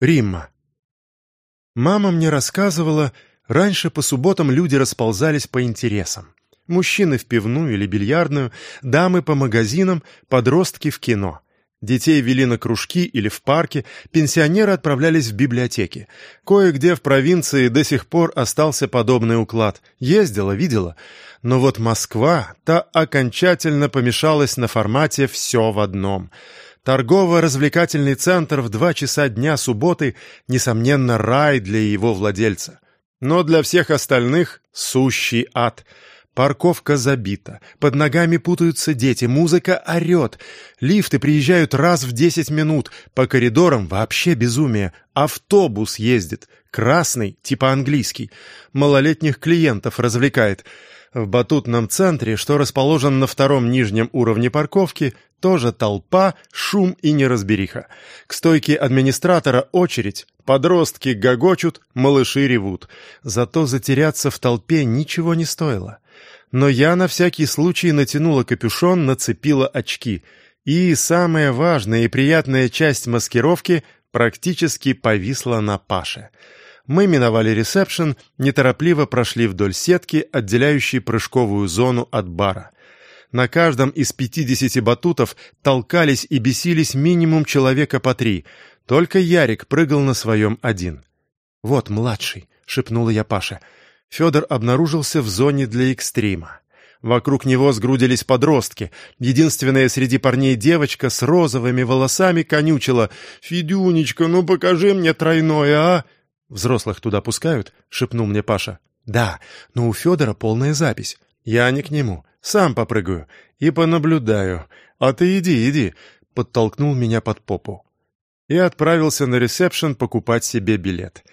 Римма. Мама мне рассказывала, раньше по субботам люди расползались по интересам. Мужчины в пивную или бильярдную, дамы по магазинам, подростки в кино. Детей вели на кружки или в парке, пенсионеры отправлялись в библиотеки. Кое-где в провинции до сих пор остался подобный уклад. Ездила, видела. Но вот Москва, та окончательно помешалась на формате «все в одном». Торгово-развлекательный центр в два часа дня субботы, несомненно, рай для его владельца. Но для всех остальных — сущий ад. Парковка забита, под ногами путаются дети, музыка орет, лифты приезжают раз в десять минут, по коридорам вообще безумие, автобус ездит, красный, типа английский, малолетних клиентов развлекает — в батутном центре, что расположен на втором нижнем уровне парковки, тоже толпа, шум и неразбериха. К стойке администратора очередь, подростки гогочут, малыши ревут. Зато затеряться в толпе ничего не стоило. Но я на всякий случай натянула капюшон, нацепила очки. И самая важная и приятная часть маскировки практически повисла на Паше — мы миновали ресепшн, неторопливо прошли вдоль сетки, отделяющей прыжковую зону от бара. На каждом из 50 батутов толкались и бесились минимум человека по три. Только Ярик прыгал на своем один. «Вот младший», — шепнула я Паше. Федор обнаружился в зоне для экстрима. Вокруг него сгрудились подростки. Единственная среди парней девочка с розовыми волосами конючила. «Федюнечка, ну покажи мне тройное, а!» «Взрослых туда пускают?» — шепнул мне Паша. «Да, но у Федора полная запись. Я не к нему. Сам попрыгаю. И понаблюдаю. А ты иди, иди!» — подтолкнул меня под попу. И отправился на ресепшн покупать себе билет.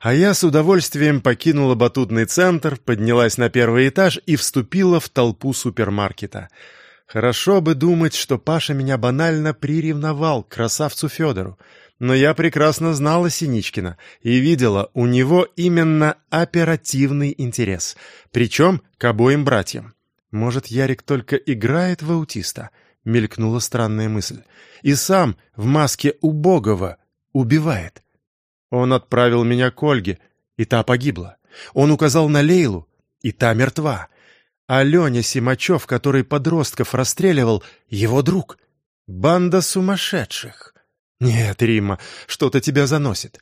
А я с удовольствием покинула батутный центр, поднялась на первый этаж и вступила в толпу супермаркета. Хорошо бы думать, что Паша меня банально приревновал к красавцу Федору. Но я прекрасно знала Синичкина и видела у него именно оперативный интерес, причем к обоим братьям. Может, Ярик только играет в аутиста? Мелькнула странная мысль. И сам в маске убогого убивает. Он отправил меня к Ольге, и та погибла. Он указал на Лейлу, и та мертва. А Леня Симачев, который подростков расстреливал, его друг. Банда сумасшедших. «Нет, Римма, что-то тебя заносит».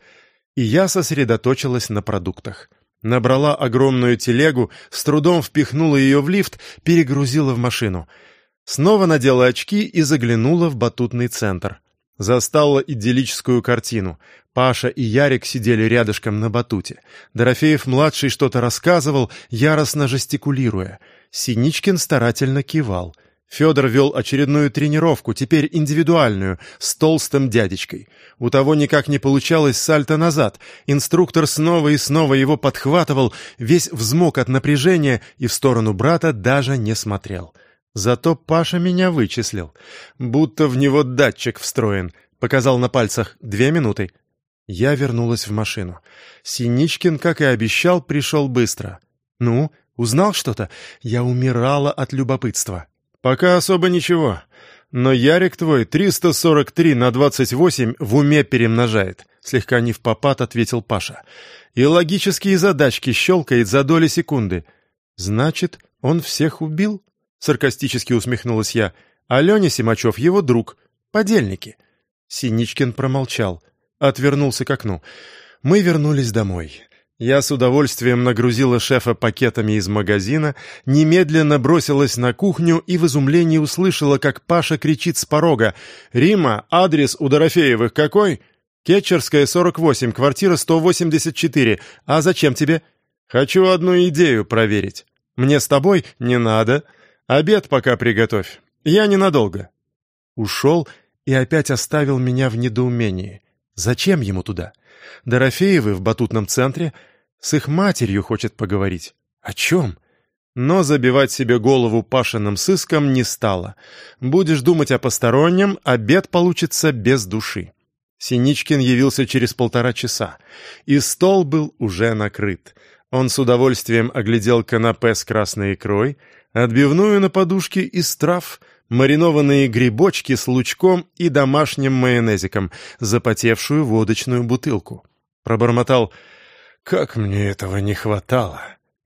И я сосредоточилась на продуктах. Набрала огромную телегу, с трудом впихнула ее в лифт, перегрузила в машину. Снова надела очки и заглянула в батутный центр. Застала идиллическую картину. Паша и Ярик сидели рядышком на батуте. Дорофеев-младший что-то рассказывал, яростно жестикулируя. Синичкин старательно кивал — Федор вел очередную тренировку, теперь индивидуальную, с толстым дядечкой. У того никак не получалось сальто назад. Инструктор снова и снова его подхватывал, весь взмок от напряжения и в сторону брата даже не смотрел. Зато Паша меня вычислил. Будто в него датчик встроен. Показал на пальцах «две минуты». Я вернулась в машину. Синичкин, как и обещал, пришел быстро. «Ну, узнал что-то?» Я умирала от любопытства. «Пока особо ничего. Но Ярик твой 343 на 28 в уме перемножает», — слегка не в попад ответил Паша. «И логические задачки щелкает за доли секунды». «Значит, он всех убил?» — саркастически усмехнулась я. «А Леня Симачев его друг. Подельники». Синичкин промолчал, отвернулся к окну. Мы вернулись домой. Я с удовольствием нагрузила шефа пакетами из магазина, немедленно бросилась на кухню и в изумлении услышала, как Паша кричит с порога. «Рима, адрес у Дорофеевых какой?» «Кетчерская, 48, квартира 184. А зачем тебе?» «Хочу одну идею проверить. Мне с тобой не надо. Обед пока приготовь. Я ненадолго». Ушел и опять оставил меня в недоумении. Зачем ему туда? Дорофеевы в батутном центре — с их матерью хочет поговорить. О чем? Но забивать себе голову Пашиным сыском не стало. Будешь думать о постороннем, обед получится без души. Синичкин явился через полтора часа, и стол был уже накрыт. Он с удовольствием оглядел канапе с красной икрой, отбивную на подушке из трав, маринованные грибочки с лучком и домашним майонезиком, запотевшую водочную бутылку. Пробормотал «Как мне этого не хватало!»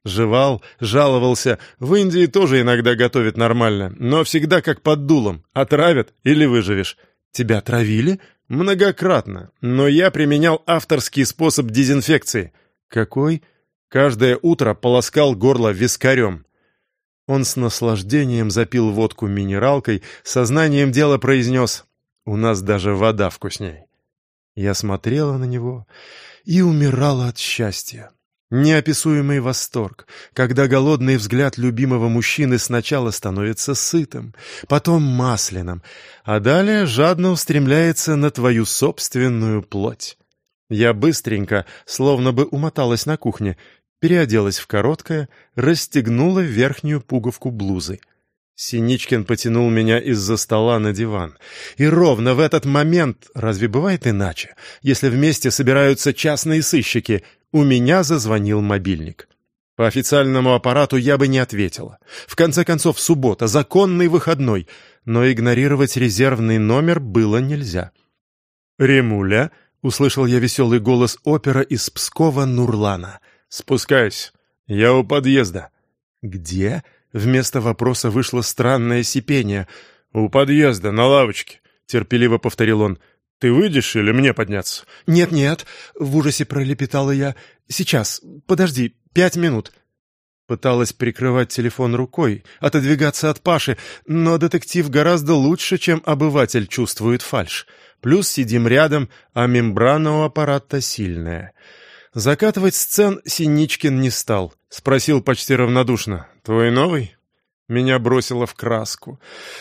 Жевал, жаловался. В Индии тоже иногда готовят нормально, но всегда как под дулом. Отравят или выживешь. Тебя травили? Многократно. Но я применял авторский способ дезинфекции. Какой? Каждое утро полоскал горло вискарем. Он с наслаждением запил водку минералкой, сознанием дела произнес «У нас даже вода вкусней». Я смотрела на него и умирала от счастья. Неописуемый восторг, когда голодный взгляд любимого мужчины сначала становится сытым, потом масляным, а далее жадно устремляется на твою собственную плоть. Я быстренько, словно бы умоталась на кухне, переоделась в короткое, расстегнула верхнюю пуговку блузы. Синичкин потянул меня из-за стола на диван. И ровно в этот момент, разве бывает иначе, если вместе собираются частные сыщики, у меня зазвонил мобильник. По официальному аппарату я бы не ответила. В конце концов, суббота, законный выходной, но игнорировать резервный номер было нельзя. «Ремуля», — услышал я веселый голос опера из Пскова Нурлана — «Спускайся. Я у подъезда». «Где?» Вместо вопроса вышло странное сипение. «У подъезда, на лавочке», — терпеливо повторил он. «Ты выйдешь или мне подняться?» «Нет-нет», — в ужасе пролепетала я. «Сейчас, подожди, пять минут». Пыталась прикрывать телефон рукой, отодвигаться от Паши, но детектив гораздо лучше, чем обыватель чувствует фальшь. Плюс сидим рядом, а мембрана у аппарата сильная. Закатывать сцен Синичкин не стал. Спросил почти равнодушно. «Твой новый?» Меня бросило в краску.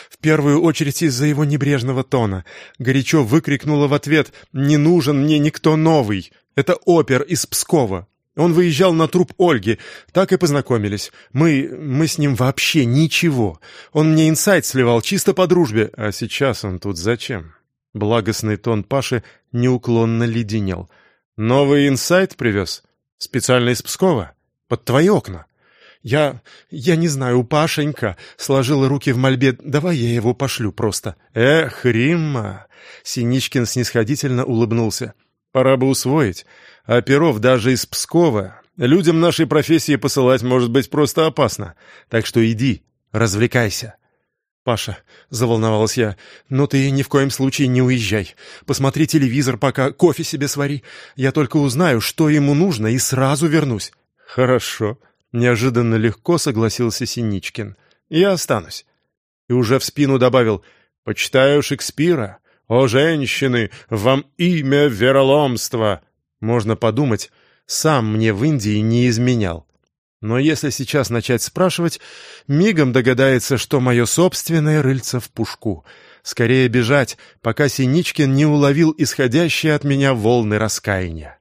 В первую очередь из-за его небрежного тона. Горячо выкрикнула в ответ «Не нужен мне никто новый! Это опер из Пскова!» Он выезжал на труп Ольги. Так и познакомились. Мы... мы с ним вообще ничего. Он мне инсайт сливал чисто по дружбе. А сейчас он тут зачем? Благостный тон Паши неуклонно леденел. «Новый инсайт привез? Специально из Пскова? Под твои окна?» «Я... я не знаю, Пашенька...» — сложила руки в мольбе. «Давай я его пошлю просто». «Эх, Римма!» — Синичкин снисходительно улыбнулся. «Пора бы усвоить. А Перов даже из Пскова. Людям нашей профессии посылать может быть просто опасно. Так что иди, развлекайся». «Паша», — заволновалась я, — «но ты ни в коем случае не уезжай. Посмотри телевизор, пока кофе себе свари. Я только узнаю, что ему нужно, и сразу вернусь». «Хорошо», — неожиданно легко согласился Синичкин. «Я останусь». И уже в спину добавил «Почитаю Шекспира. О, женщины, вам имя вероломства!» Можно подумать, сам мне в Индии не изменял. Но если сейчас начать спрашивать, мигом догадается, что мое собственное рыльце в пушку. Скорее бежать, пока Синичкин не уловил исходящие от меня волны раскаяния.